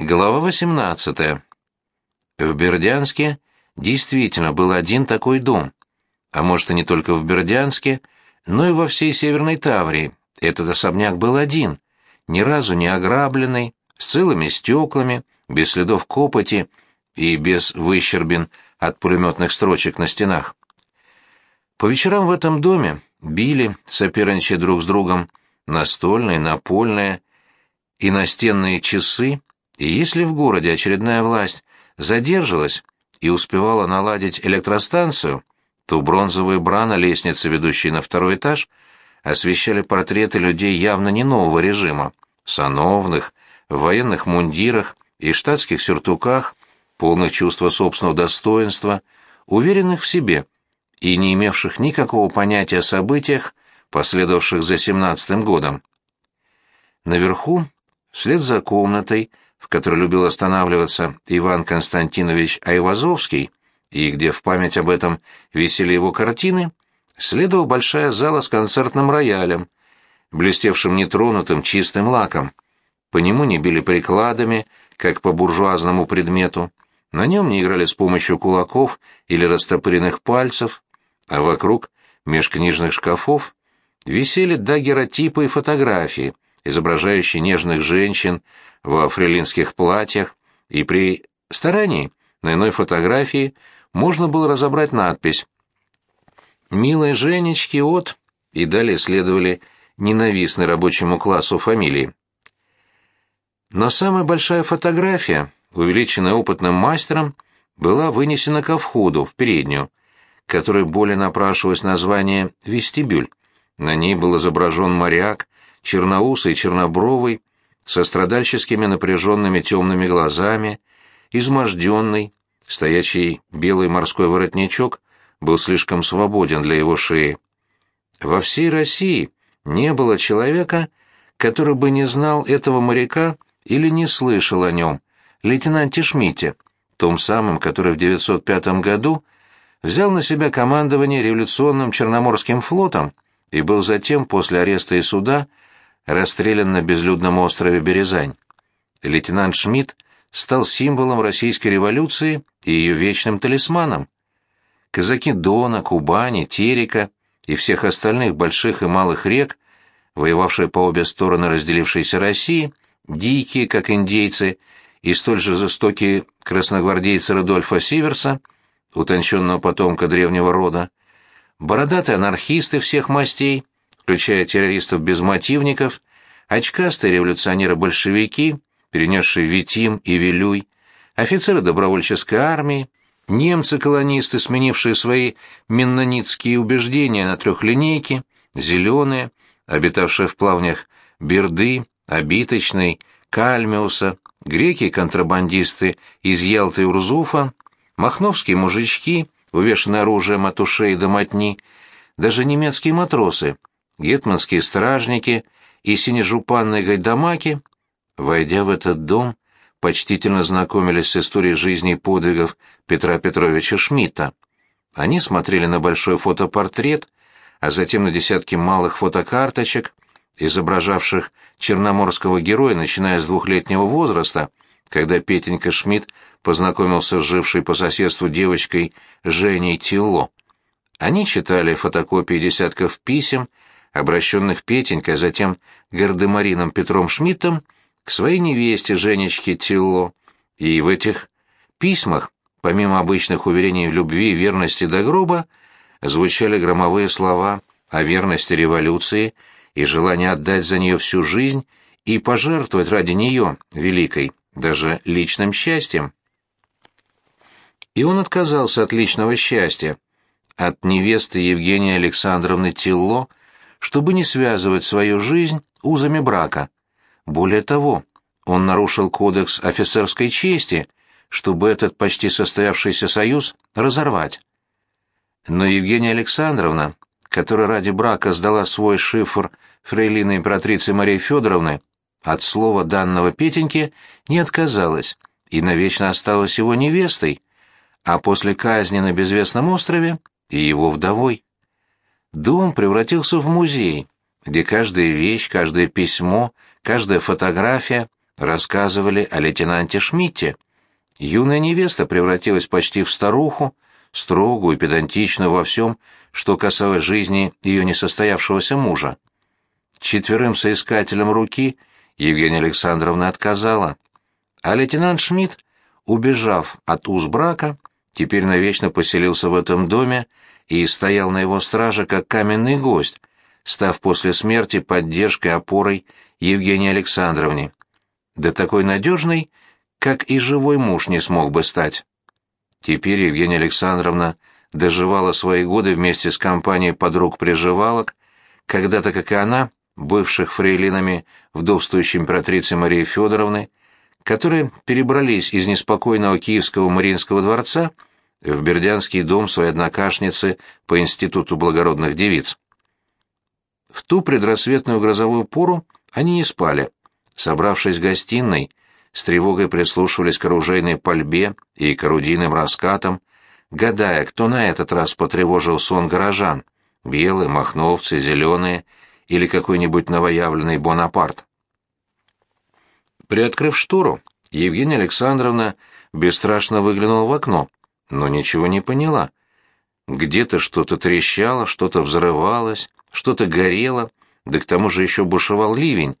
Глава 18. В Бердянске действительно был один такой дом. А может, и не только в Бердянске, но и во всей Северной Таврии. Этот особняк был один, ни разу не ограбленный, с целыми стеклами, без следов копоти и без выщербин от пулеметных строчек на стенах. По вечерам в этом доме били, соперничая друг с другом, настольные, напольные и настенные часы и если в городе очередная власть задержалась и успевала наладить электростанцию, то бронзовые бра на лестнице, ведущей на второй этаж, освещали портреты людей явно не нового режима, сановных, в военных мундирах и штатских сюртуках, полных чувства собственного достоинства, уверенных в себе и не имевших никакого понятия о событиях, последовавших за семнадцатым годом. Наверху, вслед за комнатой, в которой любил останавливаться Иван Константинович Айвазовский, и где в память об этом висели его картины, следовала большая зала с концертным роялем, блестевшим нетронутым чистым лаком. По нему не били прикладами, как по буржуазному предмету, на нем не играли с помощью кулаков или растопыренных пальцев, а вокруг, меж книжных шкафов, висели дагеротипы и фотографии, изображающие нежных женщин, во фрилинских платьях, и при старании на иной фотографии можно было разобрать надпись «Милой Женечки от...» и далее следовали ненавистной рабочему классу фамилии. Но самая большая фотография, увеличенная опытным мастером, была вынесена ко входу, в переднюю, которой более напрашивалось название «вестибюль». На ней был изображен моряк, черноусый, чернобровый, со страдальческими напряженными темными глазами, изможденный, стоячий белый морской воротничок был слишком свободен для его шеи. Во всей России не было человека, который бы не знал этого моряка или не слышал о нем, лейтенанте Шмидте, том самом, который в 905 году взял на себя командование революционным Черноморским флотом и был затем, после ареста и суда, расстрелян на безлюдном острове Березань. Лейтенант Шмидт стал символом российской революции и ее вечным талисманом. Казаки Дона, Кубани, Терека и всех остальных больших и малых рек, воевавшие по обе стороны разделившейся России, дикие, как индейцы, и столь же жестокие красногвардейцы Рудольфа Сиверса, утонченного потомка древнего рода, бородатые анархисты всех мастей — включая террористов-безмотивников, очкастые революционеры-большевики, перенесшие Витим и Вилюй, офицеры добровольческой армии, немцы-колонисты, сменившие свои меннонитские убеждения на трехлинейки, зеленые, обитавшие в плавнях Берды, Обиточной, Кальмиуса, греки-контрабандисты из Ялты и Урзуфа, махновские мужички, увешанные оружием от ушей до мотни, даже немецкие матросы, гетманские стражники и синежупанные гайдамаки, войдя в этот дом, почтительно знакомились с историей жизни и подвигов Петра Петровича Шмидта. Они смотрели на большой фотопортрет, а затем на десятки малых фотокарточек, изображавших черноморского героя, начиная с двухлетнего возраста, когда Петенька Шмидт познакомился с жившей по соседству девочкой Женей Тилло. Они читали фотокопии десятков писем, обращенных Петенькой, а затем Гардемарином Петром Шмидтом к своей невесте Женечке Тилло. И в этих письмах, помимо обычных уверений в любви и верности до гроба, звучали громовые слова о верности революции и желании отдать за нее всю жизнь и пожертвовать ради нее, великой, даже личным счастьем. И он отказался от личного счастья, от невесты Евгении Александровны Тилло, чтобы не связывать свою жизнь узами брака. Более того, он нарушил кодекс офицерской чести, чтобы этот почти состоявшийся союз разорвать. Но Евгения Александровна, которая ради брака сдала свой шифр фрейлины императрицы Марии Федоровны, от слова данного Петеньки не отказалась и навечно осталась его невестой, а после казни на безвестном острове и его вдовой. Дом превратился в музей, где каждая вещь, каждое письмо, каждая фотография рассказывали о лейтенанте Шмидте. Юная невеста превратилась почти в старуху, строгую и педантичную во всем, что касалось жизни ее несостоявшегося мужа. Четверым соискателям руки Евгения Александровна отказала, а лейтенант Шмидт, убежав от уз брака, теперь навечно поселился в этом доме и стоял на его страже как каменный гость, став после смерти поддержкой, опорой Евгении Александровне. Да такой надежной, как и живой муж не смог бы стать. Теперь Евгения Александровна доживала свои годы вместе с компанией подруг-приживалок, когда-то, как и она, бывших фрейлинами вдовствующей императрицы Марии Федоровны, которые перебрались из неспокойного киевского Мариинского дворца в Бердянский дом своей однокашницы по Институту благородных девиц. В ту предрассветную грозовую пору они не спали. Собравшись в гостиной, с тревогой прислушивались к оружейной пальбе и к орудийным раскатам, гадая, кто на этот раз потревожил сон горожан — белые, махновцы, зеленые или какой-нибудь новоявленный Бонапарт. Приоткрыв штору, Евгения Александровна бесстрашно выглянула в окно, но ничего не поняла. Где-то что-то трещало, что-то взрывалось, что-то горело, да к тому же еще бушевал ливень,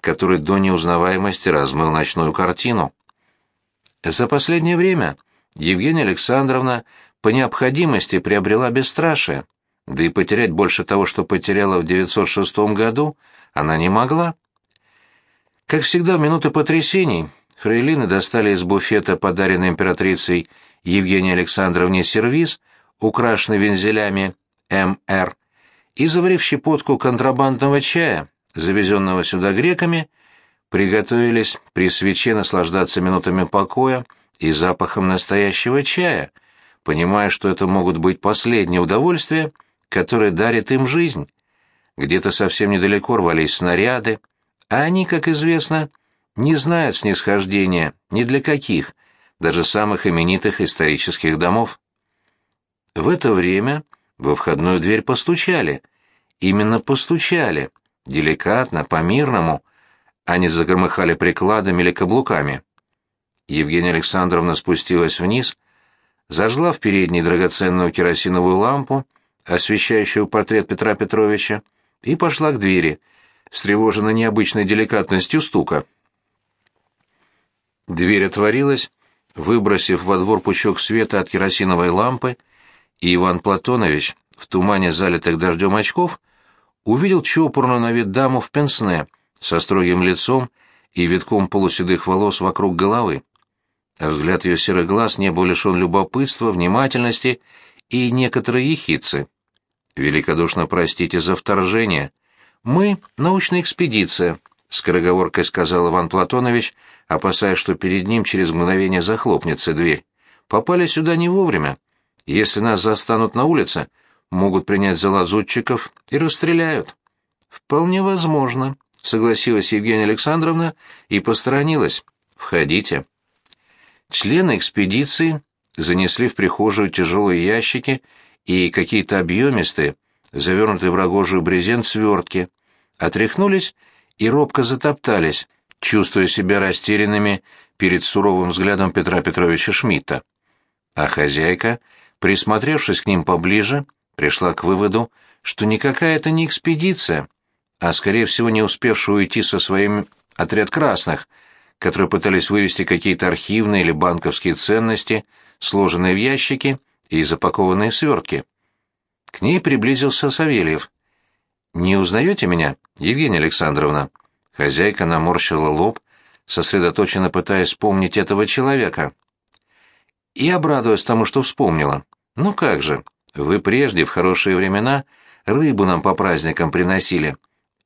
который до неузнаваемости размыл ночную картину. За последнее время Евгения Александровна по необходимости приобрела бесстрашие, да и потерять больше того, что потеряла в 906 году, она не могла. Как всегда в минуты потрясений, фрейлины достали из буфета, подаренный императрицей Евгении Александровне сервиз, украшенный вензелями МР, и, заварив щепотку контрабандного чая, завезенного сюда греками, приготовились при свече наслаждаться минутами покоя и запахом настоящего чая, понимая, что это могут быть последние удовольствия, которые дарит им жизнь. Где-то совсем недалеко рвались снаряды, а они, как известно, не знают снисхождения ни для каких, даже самых именитых исторических домов. В это время во входную дверь постучали. Именно постучали, деликатно, по-мирному, а не загромыхали прикладами или каблуками. Евгения Александровна спустилась вниз, зажгла в передней драгоценную керосиновую лампу, освещающую портрет Петра Петровича, и пошла к двери, встревожена необычной деликатностью стука. Дверь отворилась, выбросив во двор пучок света от керосиновой лампы, и Иван Платонович, в тумане залитых дождем очков, увидел чопорную на вид даму в пенсне, со строгим лицом и витком полуседых волос вокруг головы. Взгляд ее серых глаз не был лишен любопытства, внимательности и некоторой ехидцы. «Великодушно простите за вторжение. Мы — научная экспедиция», — скороговоркой сказал Иван Платонович, опасаясь, что перед ним через мгновение захлопнется дверь. «Попали сюда не вовремя. Если нас застанут на улице, могут принять за лазутчиков и расстреляют». «Вполне возможно», — согласилась Евгения Александровна и посторонилась. «Входите». Члены экспедиции занесли в прихожую тяжелые ящики и какие-то объемистые, завернутые в рогожую брезент свертки, отряхнулись и робко затоптались, чувствуя себя растерянными перед суровым взглядом Петра Петровича Шмидта. А хозяйка, присмотревшись к ним поближе, пришла к выводу, что никакая это не экспедиция, а, скорее всего, не успевший уйти со своим отряд красных, которые пытались вывести какие-то архивные или банковские ценности, сложенные в ящики и запакованные в свертки. К ней приблизился Савельев. «Не узнаете меня, Евгения Александровна?» Хозяйка наморщила лоб, сосредоточенно пытаясь вспомнить этого человека. И обрадуясь тому, что вспомнила. «Ну как же, вы прежде, в хорошие времена, рыбу нам по праздникам приносили.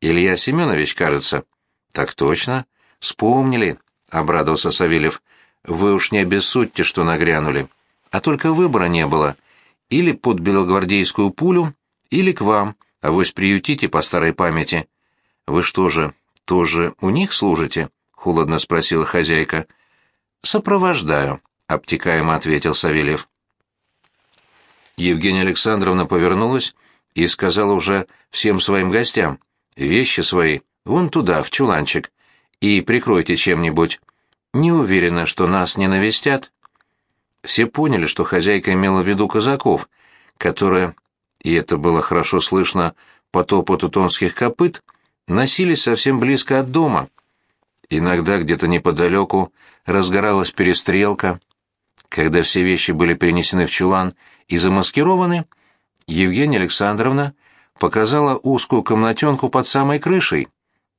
Илья Семенович, кажется». «Так точно. Вспомнили», — обрадовался Савельев. «Вы уж не обессудьте, что нагрянули. А только выбора не было. Или под белогвардейскую пулю, или к вам, а вось приютите по старой памяти. Вы что же, тоже у них служите?» — холодно спросила хозяйка. «Сопровождаю», — обтекаемо ответил Савельев. Евгения Александровна повернулась и сказала уже всем своим гостям, «Вещи свои вон туда, в чуланчик, и прикройте чем-нибудь. Не уверена, что нас не навестят». Все поняли, что хозяйка имела в виду казаков, которые, и это было хорошо слышно по топоту тонских копыт, носились совсем близко от дома. Иногда где-то неподалеку разгоралась перестрелка. Когда все вещи были перенесены в чулан и замаскированы, Евгения Александровна показала узкую комнатенку под самой крышей.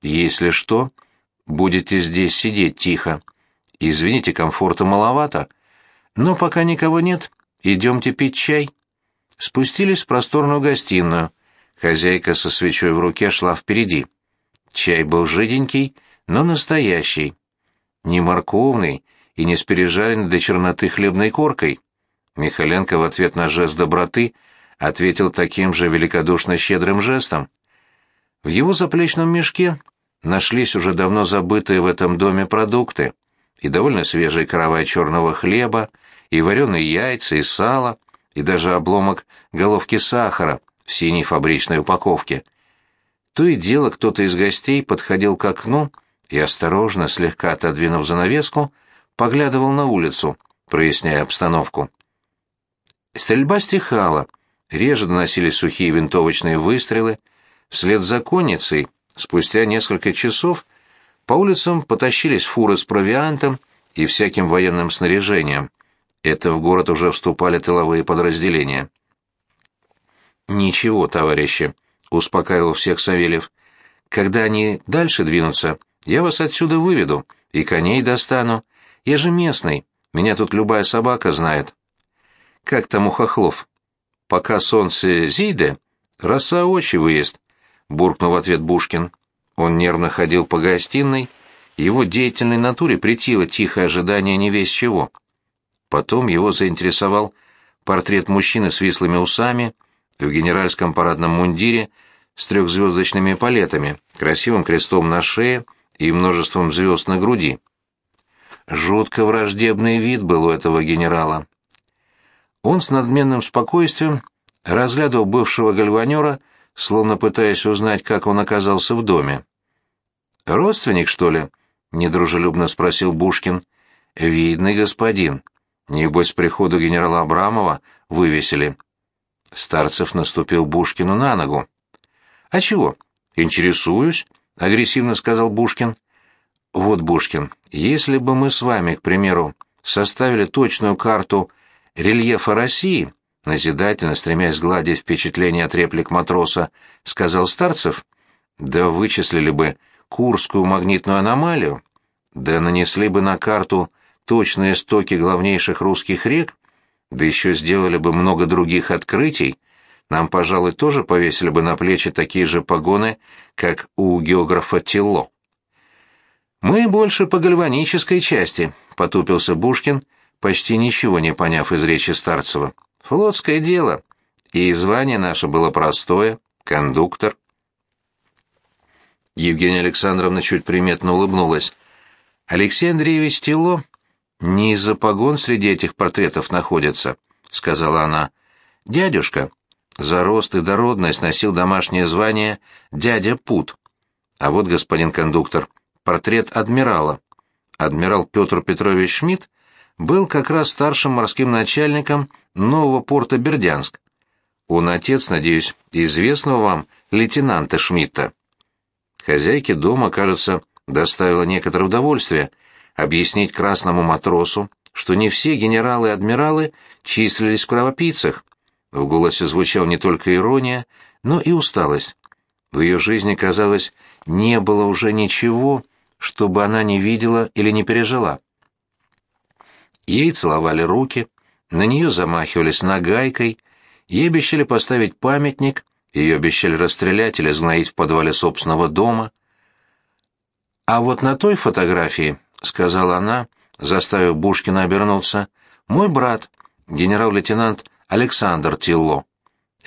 «Если что, будете здесь сидеть тихо. Извините, комфорта маловато. Но пока никого нет, идемте пить чай». Спустились в просторную гостиную. Хозяйка со свечой в руке шла впереди. Чай был жиденький, но настоящий. Не морковный и не с пережаренной до черноты хлебной коркой. Михаленко в ответ на жест доброты ответил таким же великодушно щедрым жестом. В его заплечном мешке нашлись уже давно забытые в этом доме продукты, и довольно свежий каравай черного хлеба, и вареные яйца, и сало, и даже обломок головки сахара в синей фабричной упаковке. То и дело кто-то из гостей подходил к окну и, осторожно, слегка отодвинув занавеску, поглядывал на улицу, проясняя обстановку. Стрельба стихала, реже доносились сухие винтовочные выстрелы. Вслед за конницей, спустя несколько часов, по улицам потащились фуры с провиантом и всяким военным снаряжением. Это в город уже вступали тыловые подразделения. «Ничего, товарищи», — успокаивал всех Савельев. «Когда они дальше двинутся, я вас отсюда выведу и коней достану. Я же местный, меня тут любая собака знает». «Как там у хохлов?» «Пока солнце зиде, роса очи выезд», — буркнул в ответ Бушкин. Он нервно ходил по гостиной, его деятельной натуре притило тихое ожидание не весь чего. Потом его заинтересовал портрет мужчины с вислыми усами, в генеральском парадном мундире с трехзвездочными палетами, красивым крестом на шее и множеством звезд на груди. Жутко враждебный вид был у этого генерала. Он с надменным спокойствием разглядывал бывшего гальванера, словно пытаясь узнать, как он оказался в доме. «Родственник, что ли?» — недружелюбно спросил Бушкин. «Видный господин. Небось, приходу генерала Абрамова вывесили. Старцев наступил Бушкину на ногу. «А чего? Интересуюсь», — агрессивно сказал Бушкин. «Вот, Бушкин, если бы мы с вами, к примеру, составили точную карту рельефа России, назидательно стремясь сгладить впечатление от реплик матроса, сказал Старцев, да вычислили бы Курскую магнитную аномалию, да нанесли бы на карту точные стоки главнейших русских рек, да еще сделали бы много других открытий, нам, пожалуй, тоже повесили бы на плечи такие же погоны, как у географа Тилло. «Мы больше по гальванической части», — потупился Бушкин, почти ничего не поняв из речи Старцева. «Флотское дело. И звание наше было простое — кондуктор». Евгения Александровна чуть приметно улыбнулась. Алексей Андреевич Тилло «Не из-за погон среди этих портретов находятся», — сказала она. «Дядюшка, за рост и дородность носил домашнее звание «дядя Пут». А вот, господин кондуктор, портрет адмирала. Адмирал Петр Петрович Шмидт был как раз старшим морским начальником нового порта Бердянск. Он отец, надеюсь, известного вам лейтенанта Шмидта. Хозяйке дома, кажется, доставило некоторое удовольствие — объяснить красному матросу, что не все генералы и адмиралы числились в кровопийцах. В голосе звучала не только ирония, но и усталость. В ее жизни, казалось, не было уже ничего, чтобы она не видела или не пережила. Ей целовали руки, на нее замахивались нагайкой, ей обещали поставить памятник, ее обещали расстрелять или сгноить в подвале собственного дома. А вот на той фотографии — сказала она, заставив Бушкина обернуться, — «мой брат, генерал-лейтенант Александр Тилло.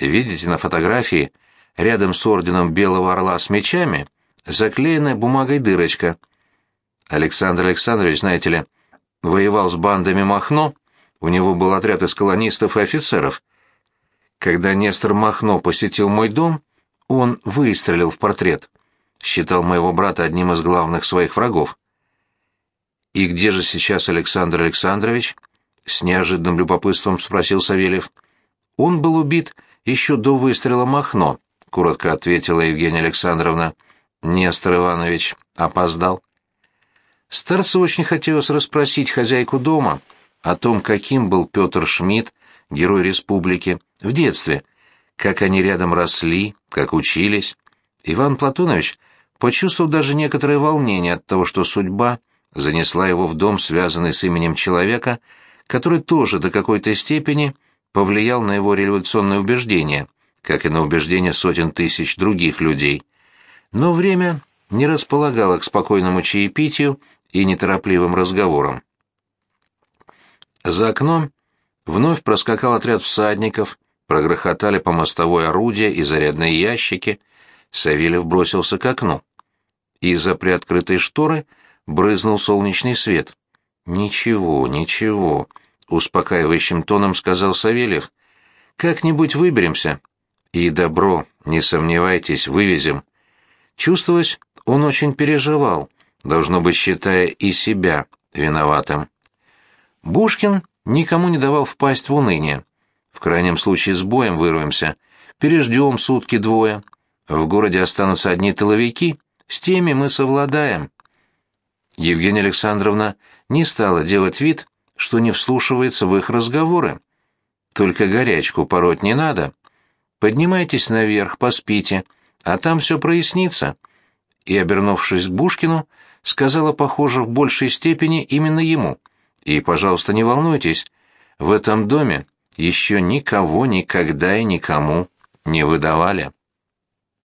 Видите на фотографии, рядом с орденом Белого Орла с мечами, заклеенная бумагой дырочка. Александр Александрович, знаете ли, воевал с бандами Махно, у него был отряд из колонистов и офицеров. Когда Нестор Махно посетил мой дом, он выстрелил в портрет. считал моего брата одним из главных своих врагов. «И где же сейчас Александр Александрович?» — с неожиданным любопытством спросил Савельев. «Он был убит еще до выстрела Махно», — коротко ответила Евгения Александровна. Нестор Иванович опоздал. Старцу очень хотелось расспросить хозяйку дома о том, каким был Петр Шмидт, герой республики, в детстве, как они рядом росли, как учились. Иван Платонович почувствовал даже некоторое волнение от того, что судьба занесла его в дом, связанный с именем человека, который тоже до какой-то степени повлиял на его революционные убеждения, как и на убеждения сотен тысяч других людей. Но время не располагало к спокойному чаепитию и неторопливым разговорам. За окном вновь проскакал отряд всадников, прогрохотали по мостовой орудия и зарядные ящики. Савельев бросился к окну. Из-за приоткрытой шторы брызнул солнечный свет. «Ничего, ничего», — успокаивающим тоном сказал Савельев. «Как-нибудь выберемся». «И добро, не сомневайтесь, вывезем». Чувствовалось, он очень переживал, должно быть, считая и себя виноватым. Бушкин никому не давал впасть в уныние. В крайнем случае с боем вырвемся, переждем сутки-двое. В городе останутся одни тыловики, с теми мы совладаем. Евгения Александровна не стала делать вид, что не вслушивается в их разговоры. Только горячку пороть не надо. Поднимайтесь наверх, поспите, а там все прояснится. И, обернувшись к Бушкину, сказала, похоже, в большей степени именно ему. И, пожалуйста, не волнуйтесь, в этом доме еще никого никогда и никому не выдавали.